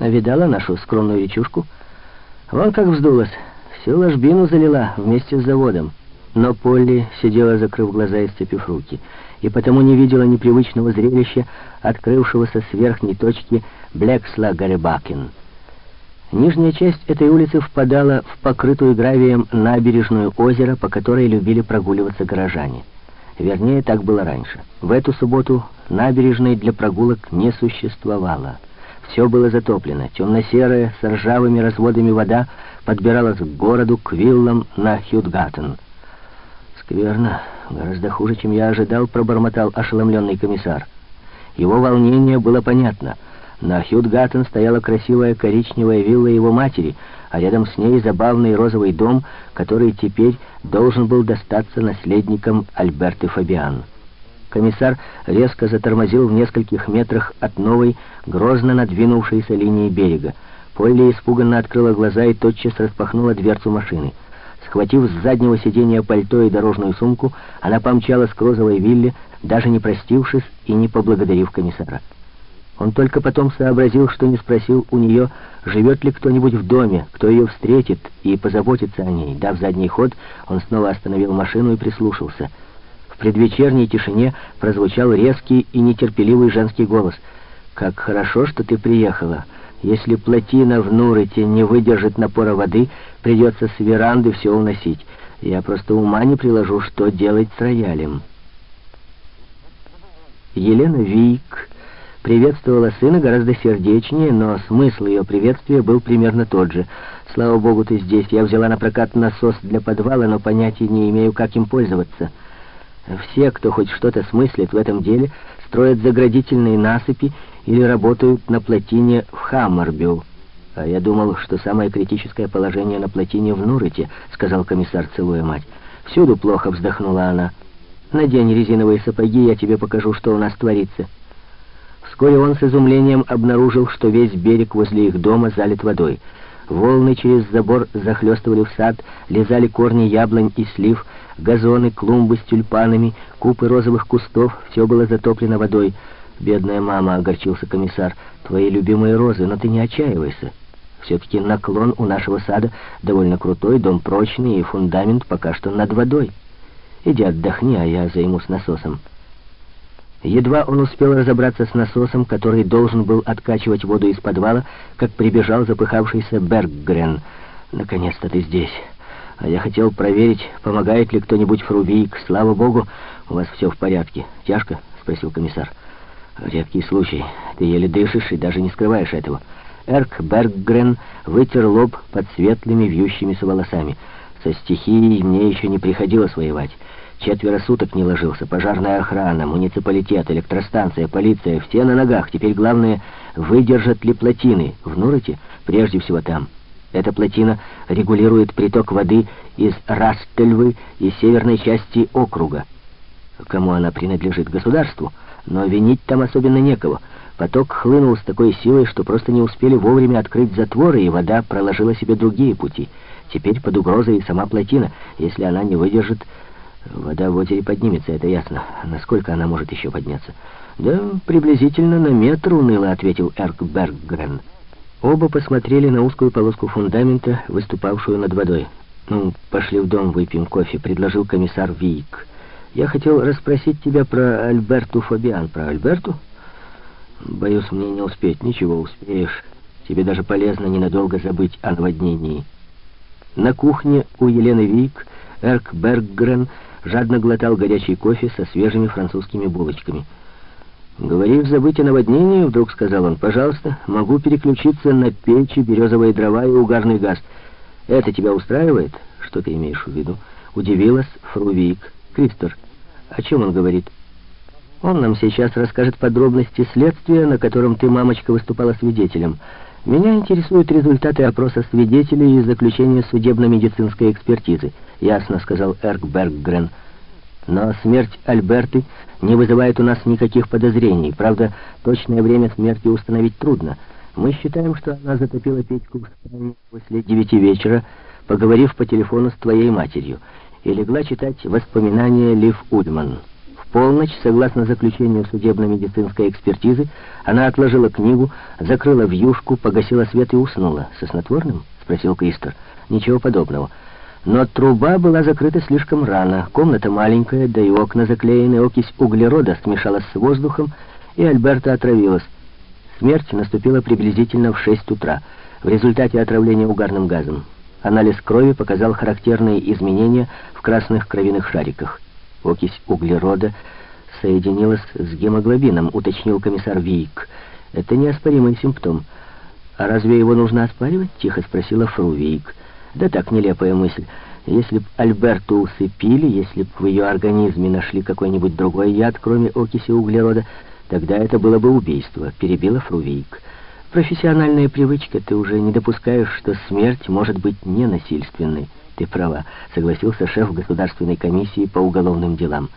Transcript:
Видала нашу скромную речушку? Вон как вздулась. Всю ложбину залила вместе с заводом. Но Полли сидела, закрыв глаза и сцепив руки, и потому не видела непривычного зрелища, открывшегося с верхней точки Блэксла-Гаребакин. Нижняя часть этой улицы впадала в покрытую гравием набережную озера, по которой любили прогуливаться горожане. Вернее, так было раньше. В эту субботу набережной для прогулок не существовало. Все было затоплено. Темно-серая, с ржавыми разводами вода подбиралась к городу, к виллам на Хьюдгаттен. «Скверно. Гораздо хуже, чем я ожидал», — пробормотал ошеломленный комиссар. Его волнение было понятно — на Хьюдгаттен стояла красивая коричневая вилла его матери, а рядом с ней забавный розовый дом, который теперь должен был достаться наследникам Альберты Фабиан. Комиссар резко затормозил в нескольких метрах от новой, грозно надвинувшейся линии берега. Полли испуганно открыла глаза и тотчас распахнула дверцу машины. Схватив с заднего сиденья пальто и дорожную сумку, она помчалась к розовой вилле, даже не простившись и не поблагодарив комиссара. Он только потом сообразил, что не спросил у нее, живет ли кто-нибудь в доме, кто ее встретит и позаботится о ней. Дав задний ход, он снова остановил машину и прислушался. В предвечерней тишине прозвучал резкий и нетерпеливый женский голос. «Как хорошо, что ты приехала. Если плотина в Нурете не выдержит напора воды, придется с веранды все уносить. Я просто ума не приложу, что делать с роялем». Елена Вик приветствовала сына гораздо сердечнее, но смысл ее приветствия был примерно тот же. «Слава богу, ты здесь. Я взяла на прокат насос для подвала, но понятия не имею, как им пользоваться». Все, кто хоть что-то смыслит в этом деле, строят заградительные насыпи или работают на плотине в Хаммарбю. «А я думал, что самое критическое положение на плотине в Нурете», — сказал комиссар, целуя мать. «Всюду плохо», — вздохнула она. «Надень резиновые сапоги, я тебе покажу, что у нас творится». Вскоре он с изумлением обнаружил, что весь берег возле их дома залит водой. Волны через забор захлестывали в сад, лизали корни яблонь и слив, газоны, клумбы с тюльпанами, купы розовых кустов, все было затоплено водой. «Бедная мама», — огорчился комиссар, — «твои любимые розы, но ты не отчаивайся. Все-таки наклон у нашего сада довольно крутой, дом прочный и фундамент пока что над водой. Иди отдохни, а я займусь насосом». Едва он успел разобраться с насосом, который должен был откачивать воду из подвала, как прибежал запыхавшийся Берггрен. «Наконец-то ты здесь. А я хотел проверить, помогает ли кто-нибудь Фрубик. Слава богу, у вас все в порядке. Тяжко?» — спросил комиссар. «Редкий случай. Ты еле дышишь и даже не скрываешь этого». Эрк Берггрен вытер лоб под светлыми вьющимися волосами. «Со стихией мне еще не приходилось воевать». Четверо суток не ложился. Пожарная охрана, муниципалитет, электростанция, полиция. Все на ногах. Теперь главное, выдержат ли плотины. В Нурете? Прежде всего там. Эта плотина регулирует приток воды из Растельвы и северной части округа. Кому она принадлежит? Государству. Но винить там особенно некого. Поток хлынул с такой силой, что просто не успели вовремя открыть затворы, и вода проложила себе другие пути. Теперь под угрозой и сама плотина. Если она не выдержит Вода в озере поднимется, это ясно. Насколько она может еще подняться? Да, приблизительно на метр, уныло ответил Эрк Берггрен. Оба посмотрели на узкую полоску фундамента, выступавшую над водой. «Ну, пошли в дом, выпьем кофе», — предложил комиссар Вик. «Я хотел расспросить тебя про Альберту Фабиан». «Про Альберту?» «Боюсь, мне не успеть. Ничего, успеешь. Тебе даже полезно ненадолго забыть о наводнении». На кухне у Елены Вик Эрк Берггрен жадно глотал горячий кофе со свежими французскими булочками. «Говоришь, забыть о наводнении?» — вдруг сказал он. «Пожалуйста, могу переключиться на печи, березовые дрова и угарный газ. Это тебя устраивает?» «Что ты имеешь в виду?» — удивилась Фрувик. «Кристор, о чем он говорит?» «Он нам сейчас расскажет подробности следствия, на котором ты, мамочка, выступала свидетелем. Меня интересуют результаты опроса свидетелей и заключения судебно-медицинской экспертизы». «Ясно», — сказал Эрк Берггрен. «Но смерть Альберты не вызывает у нас никаких подозрений. Правда, точное время смерти установить трудно. Мы считаем, что она затопила Петьку в спальне после девяти вечера, поговорив по телефону с твоей матерью, и легла читать воспоминания Лив Ульман. Полночь, согласно заключению судебно-медицинской экспертизы, она отложила книгу, закрыла вьюшку, погасила свет и уснула. «Со снотворным?» — спросил Кристер. «Ничего подобного». Но труба была закрыта слишком рано, комната маленькая, да и окна заклеены, окись углерода смешалась с воздухом, и Альберта отравилась. Смерть наступила приблизительно в 6 утра, в результате отравления угарным газом. Анализ крови показал характерные изменения в красных кровяных шариках. Окись углерода соединилась с гемоглобином, уточнил комиссар Вик. Это неоспоримый симптом. «А разве его нужно оспаривать?» — тихо спросила Фру Вик. Да так, нелепая мысль. Если б Альберту усыпили, если б в ее организме нашли какой-нибудь другой яд, кроме окиси углерода, тогда это было бы убийство, перебила Фрувейк. Профессиональная привычка, ты уже не допускаешь, что смерть может быть ненасильственной. Ты права, согласился шеф Государственной комиссии по уголовным делам.